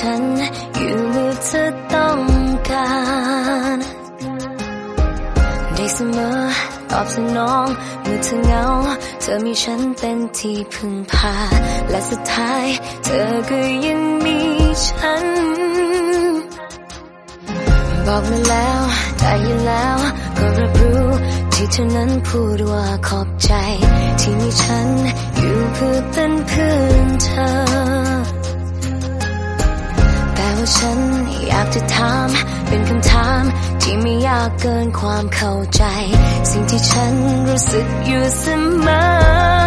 ฉันอยู่เมื่อเธอต้องการ ได้เสมอตอบสนองเมื่อเธอเหงา เธอมีฉันเป็นที่พึ่งพา และสุดท้าย เธอก็ยังมีฉัน บอกมาแล้วได้ยินแล้วก็รับรู้ที่เธอนั้นพูดว่าขอบใจ ที่มีฉันอยู่เพื่อเป็นเพื่อนเธอ ฉันอยากจะถาม เป็นคำถาม ที่ไม่ยากเกินความเข้าใจ สิ่งที่ฉันรู้สึกอยู่เสมอ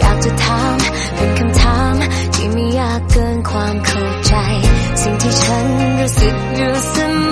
อยากจะถามเป็นคำถาม ที่ไม่ยากเกินความเข้าใจ สิ่งที่ฉันรู้สึกอยู่เสมอ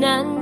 nan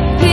be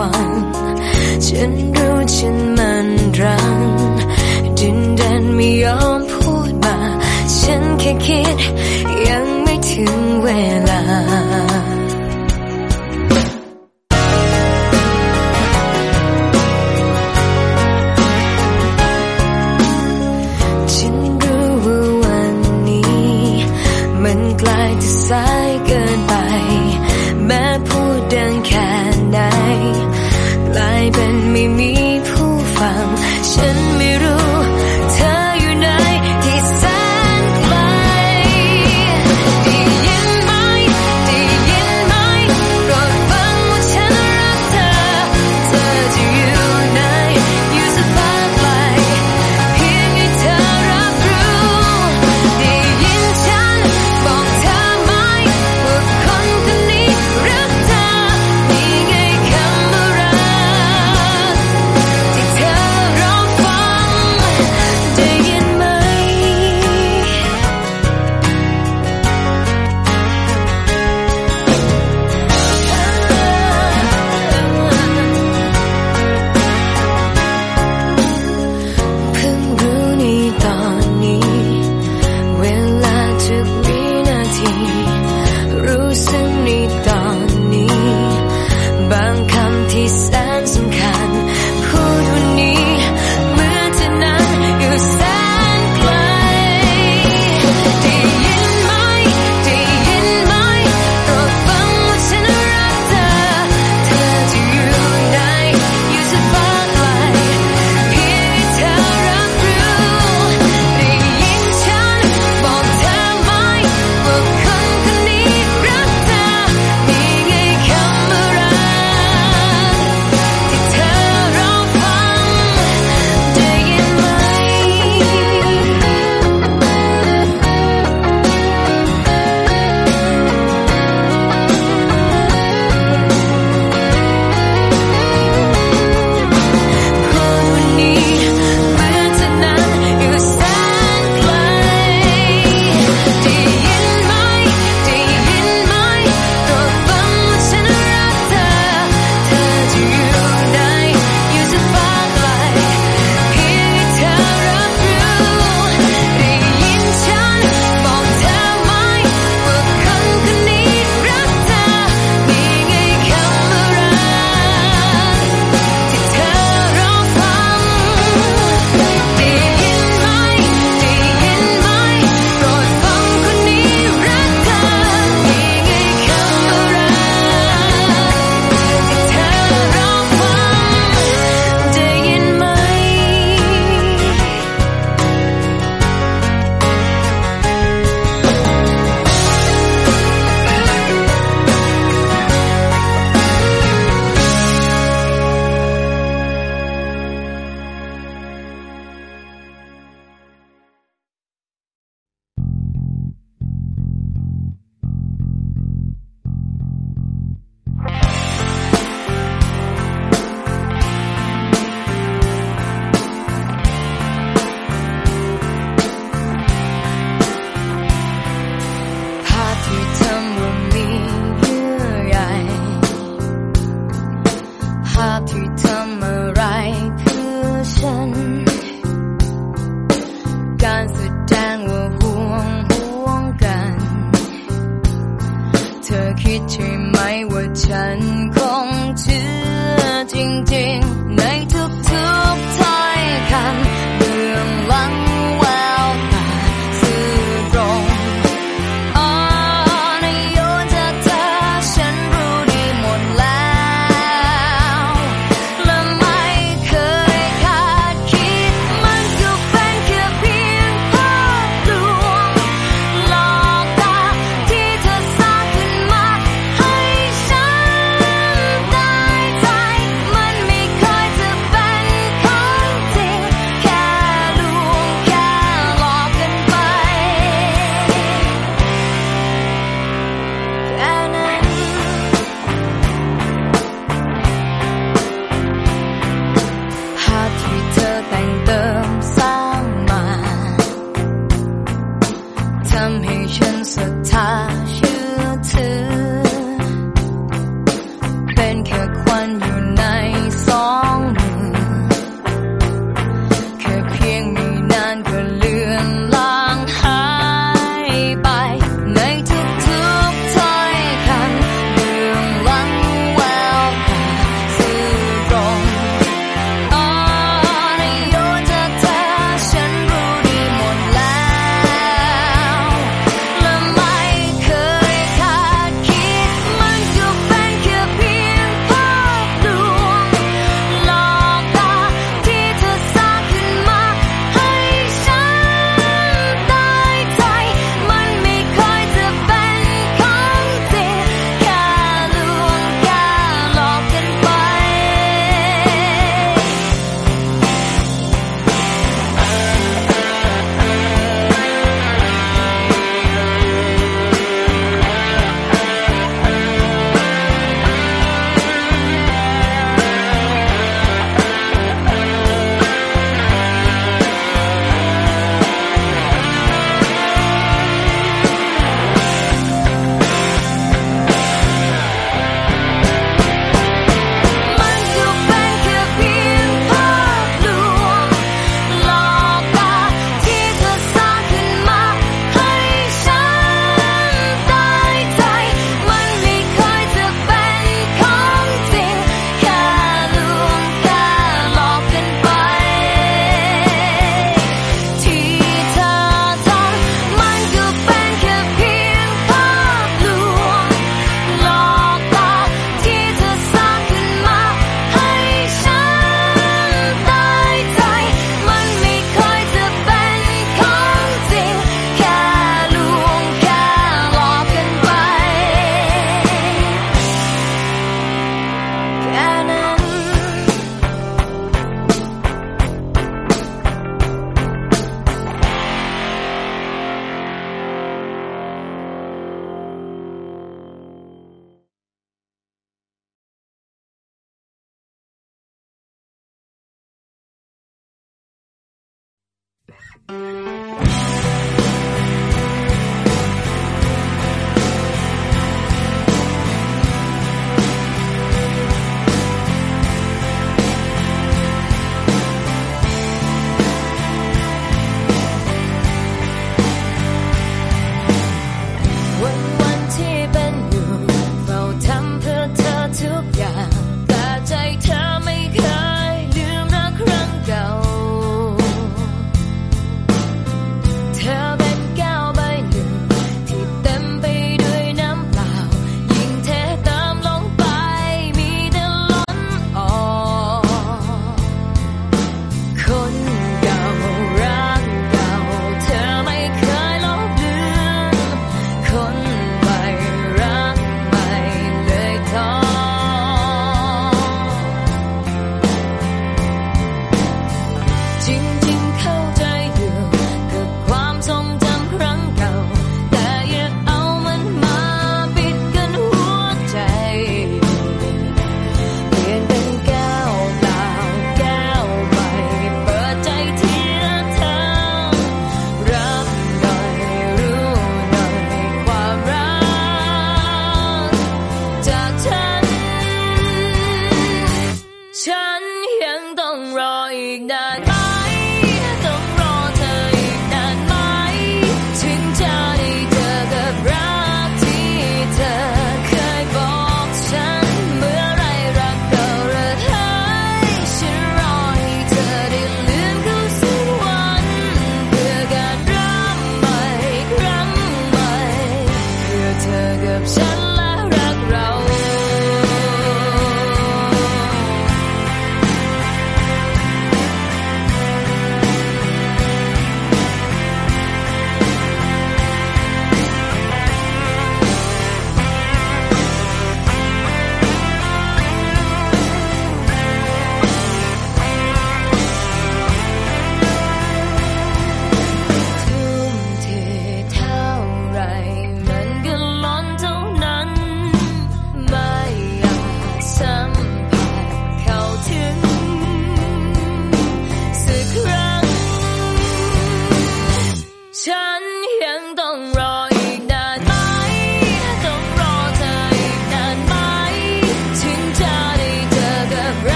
万千 sun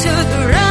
แต่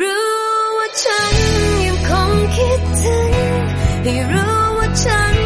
รู้ว่าฉันยังคงคิดถึง ให้รู้ว่าฉัน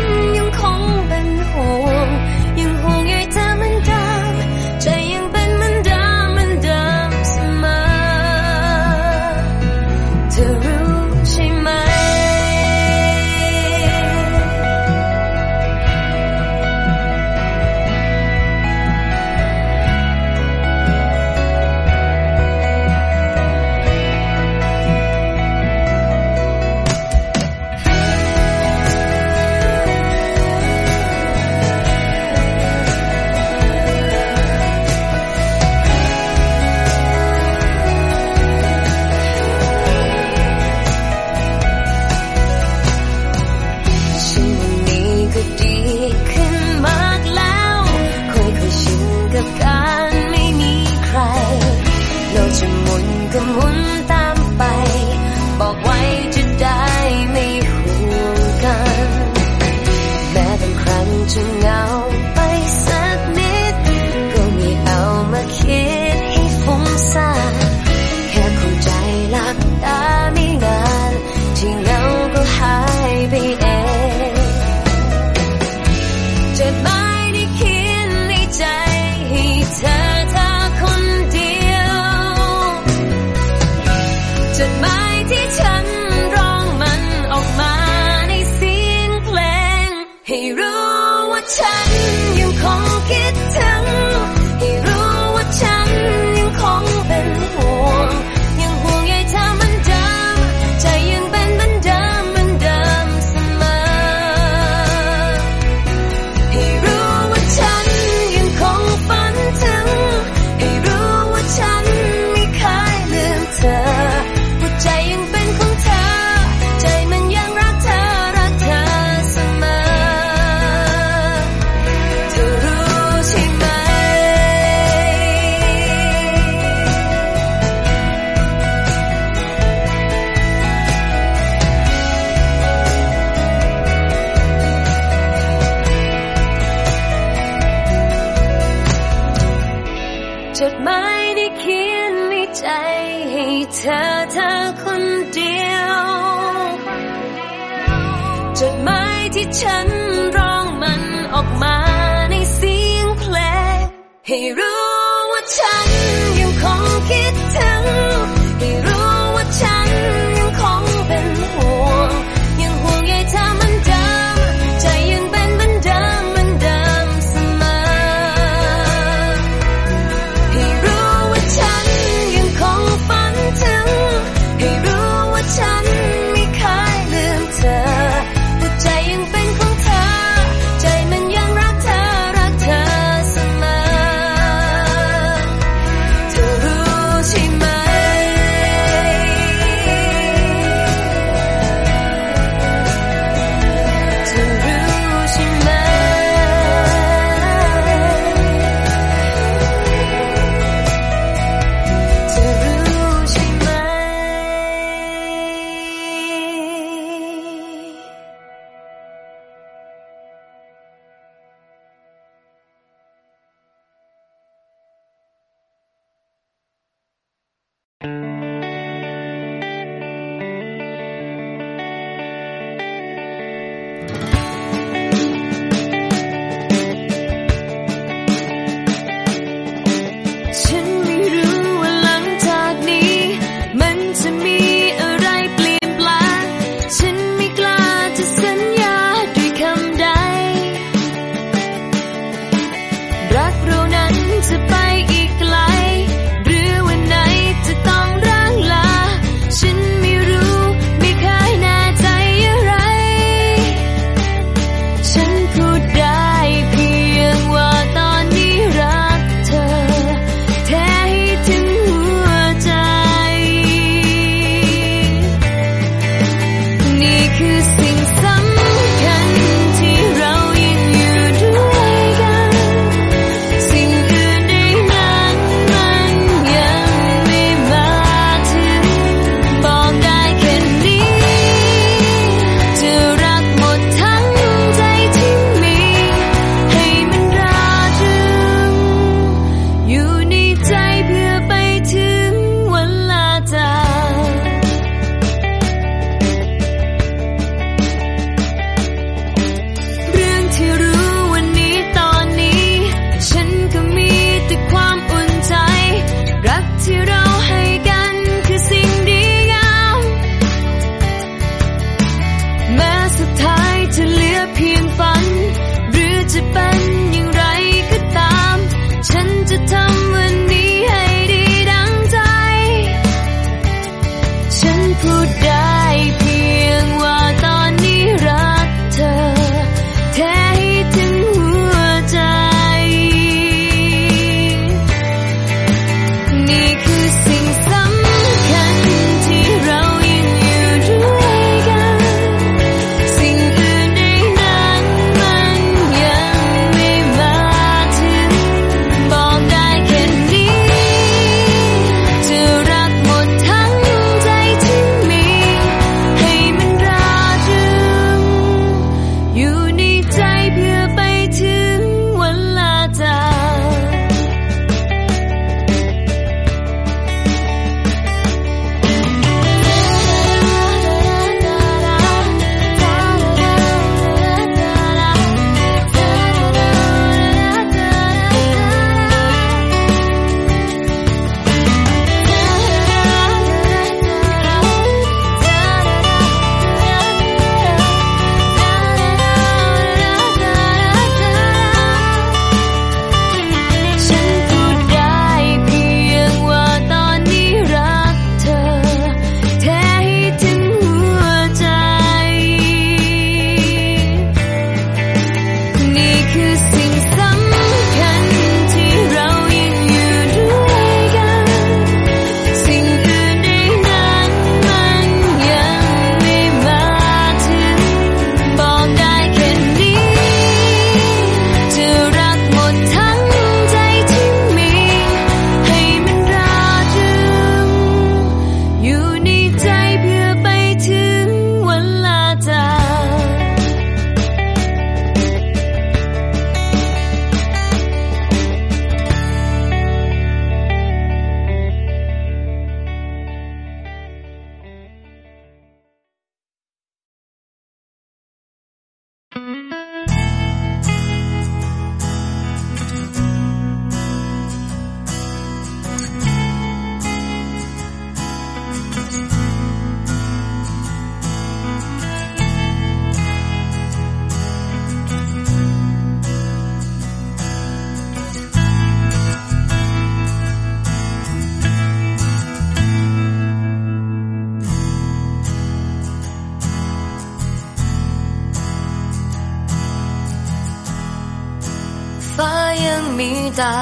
ยังมีตา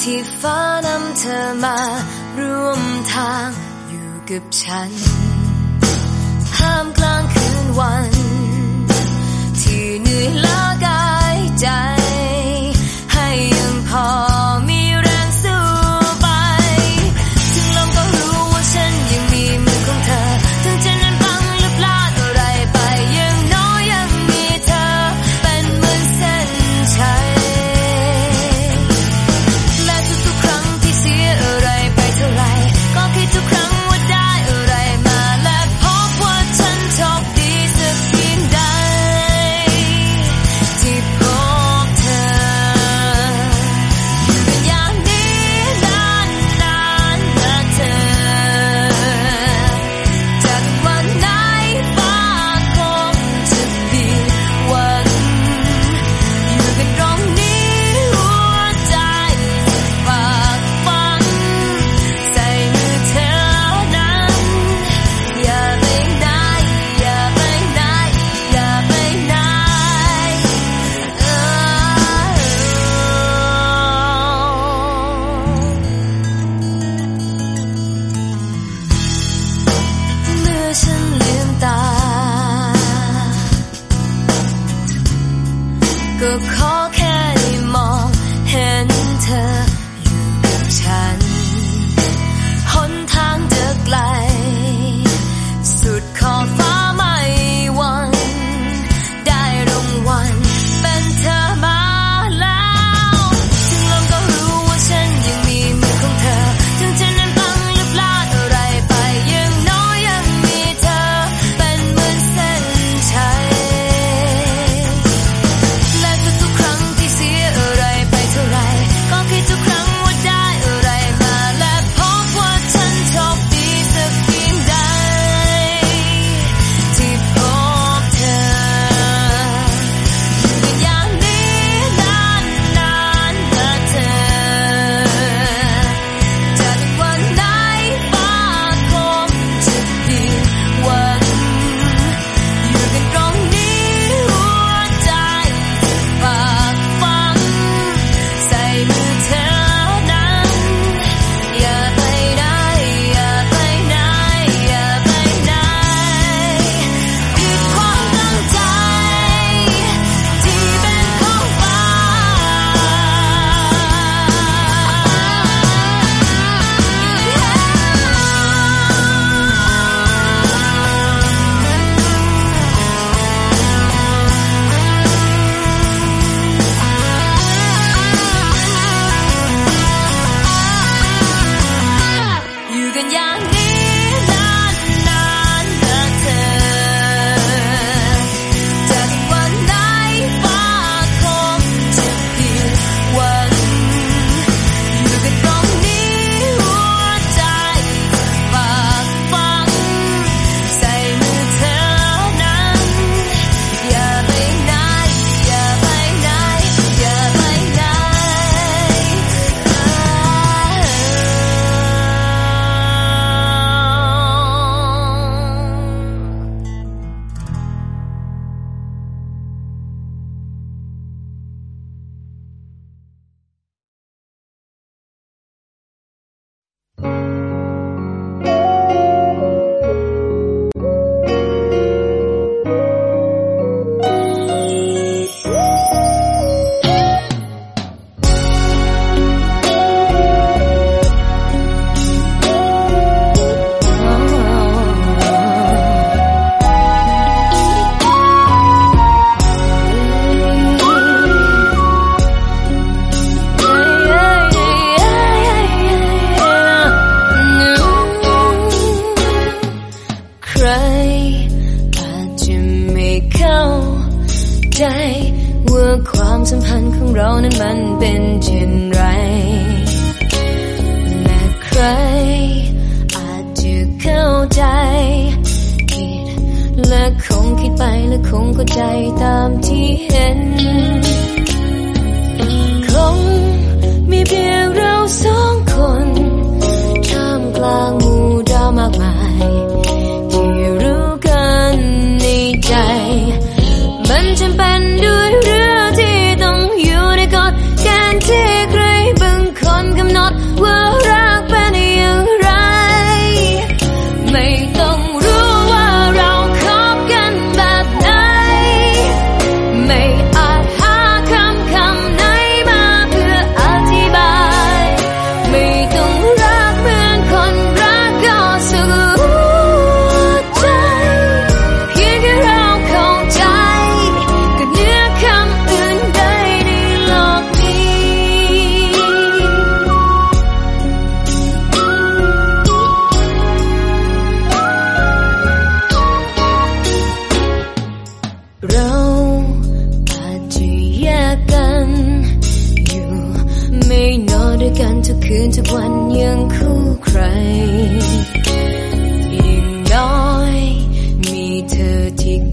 ที่ฟ้านำเธอมาร่วมทางอยู่กับฉันห้ามกลางคืนวัน ที่เหนื่อยล้ากายใจ ให้ยังพอ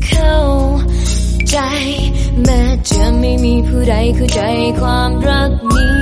เข้าใจ แม้จะไม่มีผู้ใดเข้าใจความรักนี้